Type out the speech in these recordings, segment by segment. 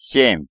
Семь.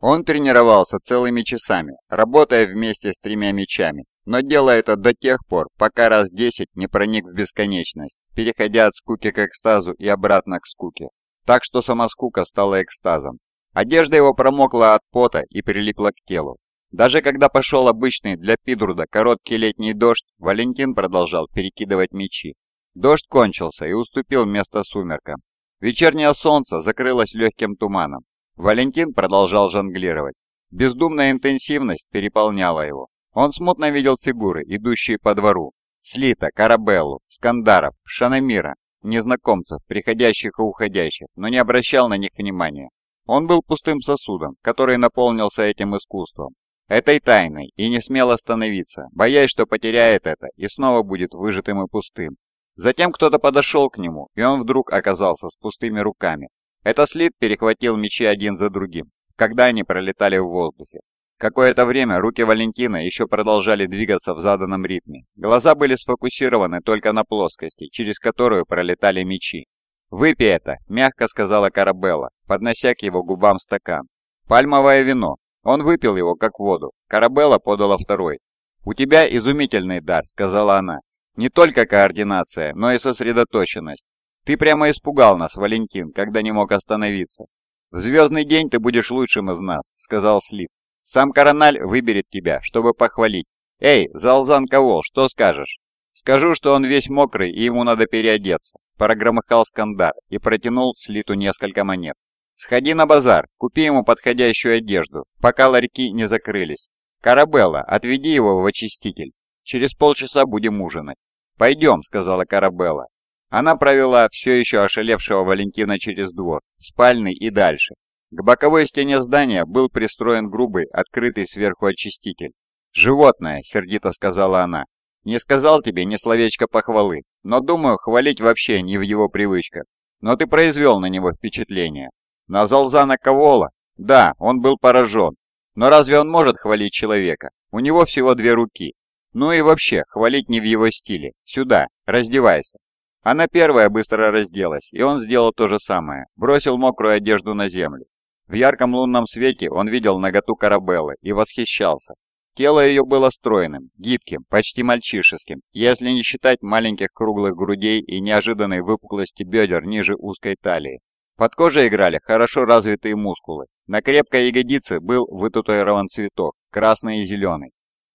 Он тренировался целыми часами, работая вместе с тремя мечами, но делая это до тех пор, пока раз десять не проник в бесконечность, переходя от скуки к экстазу и обратно к скуке. Так что сама скука стала экстазом. Одежда его промокла от пота и прилипла к телу. Даже когда пошел обычный для Пидруда короткий летний дождь, Валентин продолжал перекидывать мечи. Дождь кончился и уступил место сумеркам. Вечернее солнце закрылось легким туманом. Валентин продолжал жонглировать. Бездумная интенсивность переполняла его. Он смутно видел фигуры, идущие по двору. Слита, Карабеллу, Скандаров, Шанамира, незнакомцев, приходящих и уходящих, но не обращал на них внимания. Он был пустым сосудом, который наполнился этим искусством, этой тайной, и не смел остановиться, боясь, что потеряет это и снова будет выжатым и пустым. Затем кто-то подошел к нему, и он вдруг оказался с пустыми руками. Это слит перехватил мечи один за другим, когда они пролетали в воздухе. Какое-то время руки Валентина еще продолжали двигаться в заданном ритме. Глаза были сфокусированы только на плоскости, через которую пролетали мечи. «Выпей это», — мягко сказала Карабелла, поднося к его губам стакан. «Пальмовое вино». Он выпил его, как воду. Карабелла подала второй. «У тебя изумительный дар», — сказала она. Не только координация, но и сосредоточенность. Ты прямо испугал нас, Валентин, когда не мог остановиться. В звездный день ты будешь лучшим из нас, сказал Слип. Сам Корональ выберет тебя, чтобы похвалить. Эй, Залзан Ковол, что скажешь? Скажу, что он весь мокрый и ему надо переодеться. Прогромыхал Скандар и протянул Слиту несколько монет. Сходи на базар, купи ему подходящую одежду, пока ларьки не закрылись. Карабелла, отведи его в очиститель. Через полчаса будем ужинать. «Пойдем», — сказала Карабелла. Она провела все еще ошалевшего Валентина через двор, спальный и дальше. К боковой стене здания был пристроен грубый, открытый сверху очиститель. «Животное», — сердито сказала она. «Не сказал тебе ни словечко похвалы, но, думаю, хвалить вообще не в его привычках. Но ты произвел на него впечатление. На Залзана Ковола? Да, он был поражен. Но разве он может хвалить человека? У него всего две руки, ну и вообще, хвалить не в его стиле. Сюда, раздевайся. Она первая быстро разделась, и он сделал то же самое, бросил мокрую одежду на землю. В ярком лунном свете он видел наготу Карабеллы и восхищался. Тело ее было стройным, гибким, почти мальчишеским, если не считать маленьких круглых грудей и неожиданной выпуклости бедер ниже узкой талии. Под кожей играли хорошо развитые мускулы. На крепкой ягодице был вытатуирован цветок, красный и зеленый.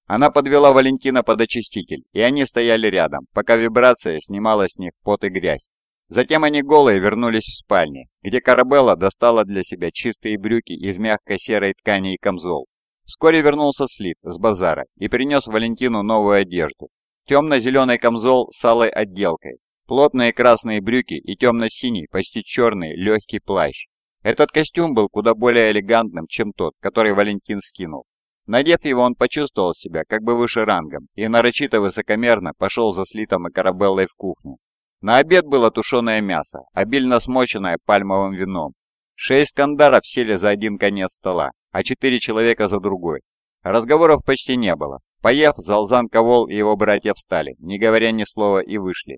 Она подвела Валентина под очиститель, и они стояли рядом, пока вибрация снимала с них пот и грязь. Затем они голые вернулись в спальни, где Карабелла достала для себя чистые брюки из мягкой серой ткани и камзол. Вскоре вернулся Слит с базара и принес Валентину новую одежду. Темно-зеленый камзол с алой отделкой, плотные красные брюки и темно-синий, почти черный, легкий плащ. Этот костюм был куда более элегантным, чем тот, который Валентин скинул. Надев его, он почувствовал себя как бы выше рангом и нарочито высокомерно пошел за слитом и корабеллой в кухню. На обед было тушеное мясо, обильно смоченное пальмовым вином. Шесть скандаров сели за один конец стола, а четыре человека за другой. Разговоров почти не было. Поев, Залзан Ковол и его братья встали, не говоря ни слова, и вышли.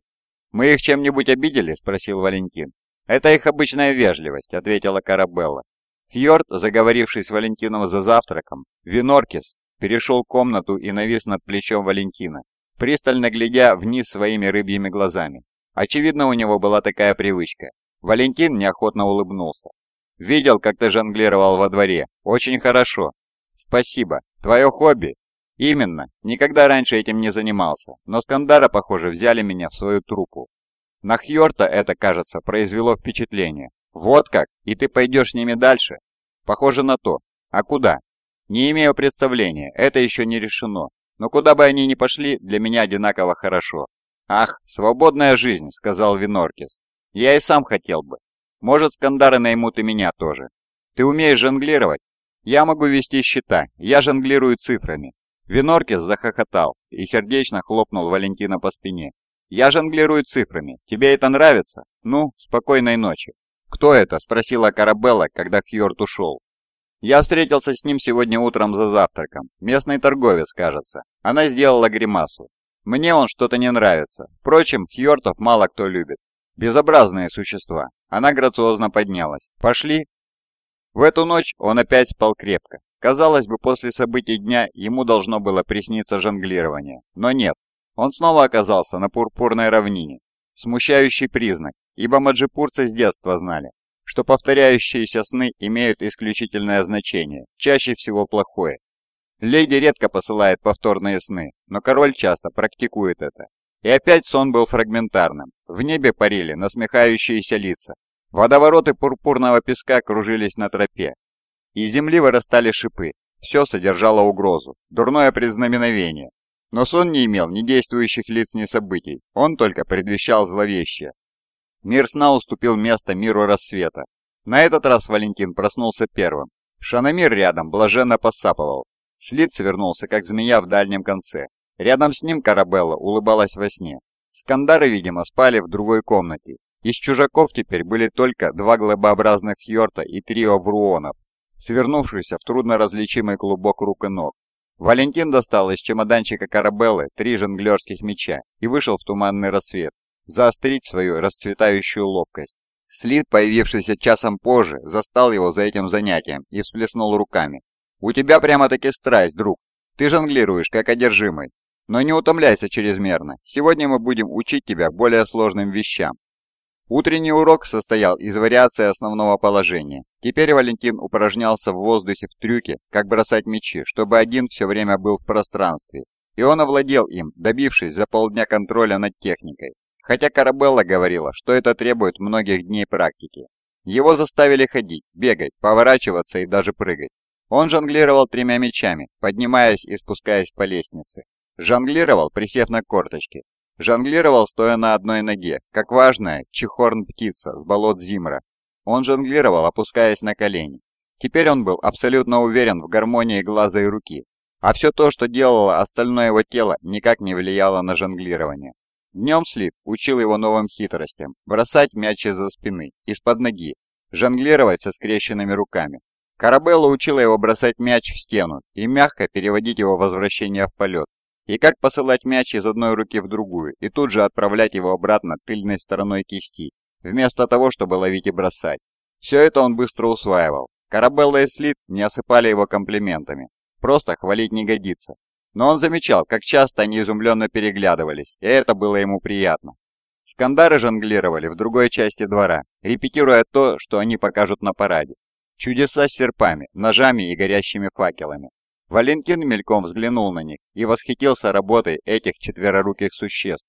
«Мы их чем-нибудь обидели?» – спросил Валентин. «Это их обычная вежливость», – ответила Карабелла. Хьорд, заговоривший с Валентином за завтраком, Виноркис, перешел комнату и навис над плечом Валентина, пристально глядя вниз своими рыбьими глазами. Очевидно, у него была такая привычка. Валентин неохотно улыбнулся. «Видел, как ты жонглировал во дворе. Очень хорошо. Спасибо. Твое хобби?» «Именно. Никогда раньше этим не занимался. Но Скандара, похоже, взяли меня в свою труппу. На Хьорта это, кажется, произвело впечатление. «Вот как? И ты пойдешь с ними дальше?» «Похоже на то. А куда?» «Не имею представления, это еще не решено. Но куда бы они ни пошли, для меня одинаково хорошо». «Ах, свободная жизнь», — сказал Виноркис. «Я и сам хотел бы. Может, скандары наймут и меня тоже. Ты умеешь жонглировать?» «Я могу вести счета, я жонглирую цифрами». Виноркис захохотал и сердечно хлопнул Валентина по спине. «Я жонглирую цифрами. Тебе это нравится? Ну, спокойной ночи». «Кто это?» – спросила Карабелла, когда Хьорд ушел. «Я встретился с ним сегодня утром за завтраком. Местный торговец, кажется. Она сделала гримасу. Мне он что-то не нравится. Впрочем, Хьортов мало кто любит. Безобразные существа». Она грациозно поднялась. «Пошли?» В эту ночь он опять спал крепко. Казалось бы, после событий дня ему должно было присниться жонглирование. Но нет, он снова оказался на пурпурной равнине. Смущающий признак, ибо маджипурцы с детства знали, что повторяющиеся сны имеют исключительное значение, чаще всего плохое. Леди редко посылает повторные сны, но король часто практикует это. И опять сон был фрагментарным. В небе парили насмехающиеся лица. Водовороты пурпурного песка кружились на тропе. Из земли вырастали шипы. Все содержало угрозу, дурное предзнаменовение. Но сон не имел ни действующих лиц, ни событий. Он только предвещал зловещее. Мир сна уступил место миру рассвета. На этот раз Валентин проснулся первым. Шанамир рядом блаженно посапывал. Слит свернулся, как змея в дальнем конце. Рядом с ним Карабелла улыбалась во сне. Скандары, видимо, спали в другой комнате. Из чужаков теперь были только два глобообразных Йорта и трио вруонов, свернувшихся в трудноразличимый клубок рук и ног. Валентин достал из чемоданчика Карабеллы три жонглерских меча и вышел в туманный рассвет, заострить свою расцветающую ловкость. Слит, появившийся часом позже, застал его за этим занятием и всплеснул руками. «У тебя прямо-таки страсть, друг. Ты жонглируешь, как одержимый. Но не утомляйся чрезмерно. Сегодня мы будем учить тебя более сложным вещам. Утренний урок состоял из вариации основного положения. Теперь Валентин упражнялся в воздухе в трюке, как бросать мячи, чтобы один все время был в пространстве. И он овладел им, добившись за полдня контроля над техникой. Хотя Карабелла говорила, что это требует многих дней практики. Его заставили ходить, бегать, поворачиваться и даже прыгать. Он жонглировал тремя мячами, поднимаясь и спускаясь по лестнице. Жонглировал, присев на корточки. Жонглировал, стоя на одной ноге, как важная чехорн-птица с болот Зимра. Он жонглировал, опускаясь на колени. Теперь он был абсолютно уверен в гармонии глаза и руки. А все то, что делало остальное его тело, никак не влияло на жонглирование. Днем Слип учил его новым хитростям. Бросать мяч из-за спины, из-под ноги. Жонглировать со скрещенными руками. Карабелла учила его бросать мяч в стену и мягко переводить его возвращение в полет и как посылать мяч из одной руки в другую, и тут же отправлять его обратно тыльной стороной кисти, вместо того, чтобы ловить и бросать. Все это он быстро усваивал. Карабелла и Слит не осыпали его комплиментами. Просто хвалить не годится. Но он замечал, как часто они изумленно переглядывались, и это было ему приятно. Скандары жонглировали в другой части двора, репетируя то, что они покажут на параде. Чудеса с серпами, ножами и горящими факелами. Валентин мельком взглянул на них и восхитился работой этих четвероруких существ.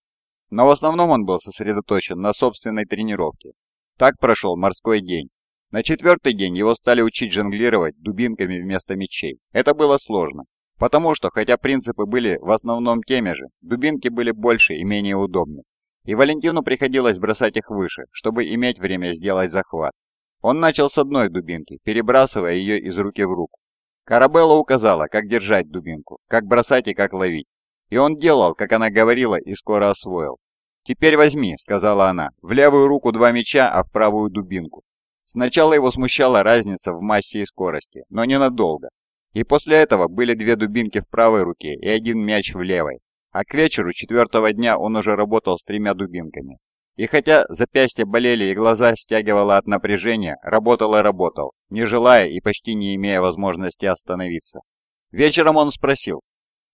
Но в основном он был сосредоточен на собственной тренировке. Так прошел морской день. На четвертый день его стали учить жонглировать дубинками вместо мечей. Это было сложно, потому что, хотя принципы были в основном теми же, дубинки были больше и менее удобны. И Валентину приходилось бросать их выше, чтобы иметь время сделать захват. Он начал с одной дубинки, перебрасывая ее из руки в руку. Карабелла указала, как держать дубинку, как бросать и как ловить. И он делал, как она говорила, и скоро освоил. «Теперь возьми», — сказала она, — «в левую руку два меча, а в правую дубинку». Сначала его смущала разница в массе и скорости, но ненадолго. И после этого были две дубинки в правой руке и один мяч в левой. А к вечеру четвертого дня он уже работал с тремя дубинками. И хотя запястья болели и глаза стягивало от напряжения, работал и работал, не желая и почти не имея возможности остановиться. Вечером он спросил,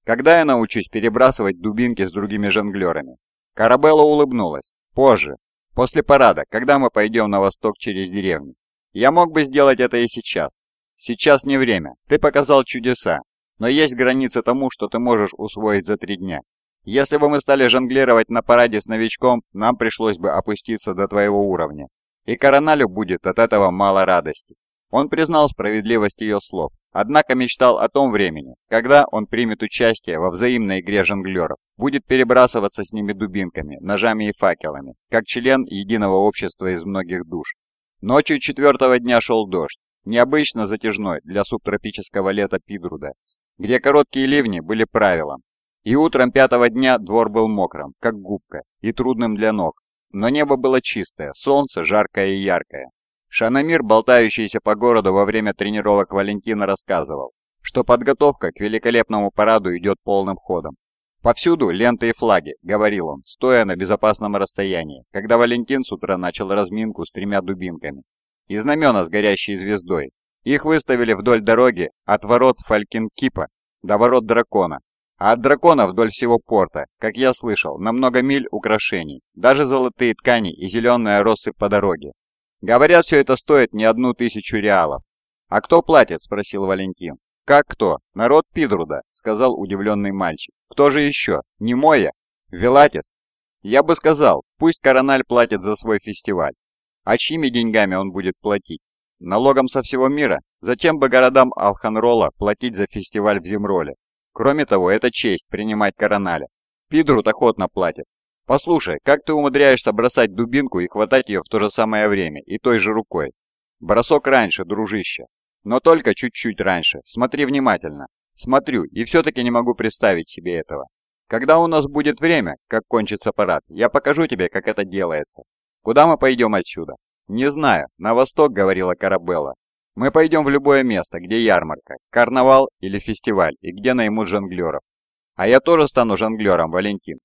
когда я научусь перебрасывать дубинки с другими жонглерами? Карабелла улыбнулась. Позже, после парада, когда мы пойдем на восток через деревню. Я мог бы сделать это и сейчас. Сейчас не время, ты показал чудеса, но есть границы тому, что ты можешь усвоить за три дня. Если бы мы стали жонглировать на параде с новичком, нам пришлось бы опуститься до твоего уровня. И Короналю будет от этого мало радости. Он признал справедливость ее слов, однако мечтал о том времени, когда он примет участие во взаимной игре жонглеров, будет перебрасываться с ними дубинками, ножами и факелами, как член единого общества из многих душ. Ночью четвертого дня шел дождь, необычно затяжной для субтропического лета Пидруда, где короткие ливни были правилом, и утром пятого дня двор был мокрым, как губка, и трудным для ног. Но небо было чистое, солнце жаркое и яркое. Шанамир, болтающийся по городу во время тренировок Валентина, рассказывал, что подготовка к великолепному параду идет полным ходом. «Повсюду ленты и флаги», — говорил он, стоя на безопасном расстоянии, когда Валентин с утра начал разминку с тремя дубинками. И знамена с горящей звездой. Их выставили вдоль дороги от ворот Фалькинкипа до ворот Дракона, а от Дракона вдоль всего порта, как я слышал, на много миль украшений, даже золотые ткани и зеленая россыпь по дороге. Говорят, все это стоит не одну тысячу реалов. «А кто платит?» – спросил Валентин. «Как кто? Народ Пидруда», – сказал удивленный мальчик. «Кто же еще? Не Моя? Велатис?» «Я бы сказал, пусть Корональ платит за свой фестиваль. А чьими деньгами он будет платить? Налогом со всего мира? Зачем бы городам Алханрола платить за фестиваль в Земроле? Кроме того, это честь принимать Короналя. Пидрут охотно платит. Послушай, как ты умудряешься бросать дубинку и хватать ее в то же самое время и той же рукой? Бросок раньше, дружище. Но только чуть-чуть раньше. Смотри внимательно. Смотрю, и все-таки не могу представить себе этого. Когда у нас будет время, как кончится парад, я покажу тебе, как это делается. Куда мы пойдем отсюда? Не знаю. На восток, говорила Карабелла. Мы пойдем в любое место, где ярмарка, карнавал или фестиваль, и где наймут жонглеров. А я тоже стану жонглером, Валентин.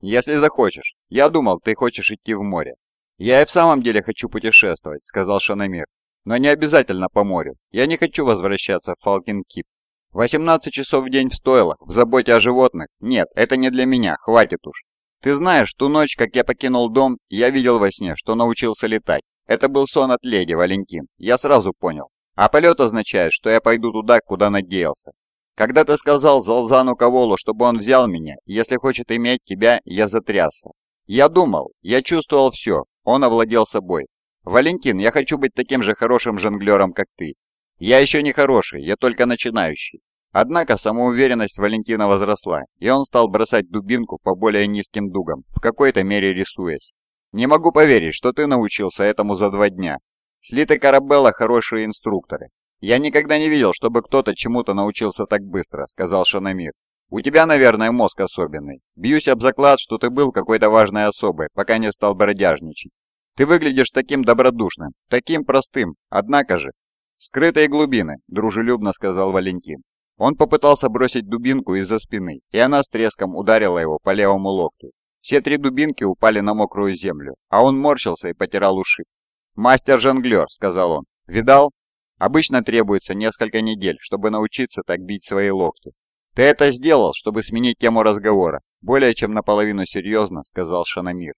Если захочешь. Я думал, ты хочешь идти в море. Я и в самом деле хочу путешествовать, сказал Шанамир. Но не обязательно по морю. Я не хочу возвращаться в Фалкин-Кип. 18 часов в день в стойлах, в заботе о животных? Нет, это не для меня, хватит уж. Ты знаешь, ту ночь, как я покинул дом, я видел во сне, что научился летать. Это был сон от леди, Валентин. Я сразу понял. А полет означает, что я пойду туда, куда надеялся. Когда ты сказал Залзану Каволу, чтобы он взял меня, если хочет иметь тебя, я затрясся. Я думал, я чувствовал все, он овладел собой. Валентин, я хочу быть таким же хорошим жонглером, как ты. Я еще не хороший, я только начинающий. Однако самоуверенность Валентина возросла, и он стал бросать дубинку по более низким дугам, в какой-то мере рисуясь. «Не могу поверить, что ты научился этому за два дня. Слит и Карабелла хорошие инструкторы. Я никогда не видел, чтобы кто-то чему-то научился так быстро», — сказал Шанамир. «У тебя, наверное, мозг особенный. Бьюсь об заклад, что ты был какой-то важной особой, пока не стал бродяжничать. Ты выглядишь таким добродушным, таким простым, однако же...» «Скрытые глубины», — дружелюбно сказал Валентин. Он попытался бросить дубинку из-за спины, и она с треском ударила его по левому локтю. Все три дубинки упали на мокрую землю, а он морщился и потирал уши. «Мастер-жонглер», — сказал он. «Видал? Обычно требуется несколько недель, чтобы научиться так бить свои локти. Ты это сделал, чтобы сменить тему разговора. Более чем наполовину серьезно», — сказал Шанамир.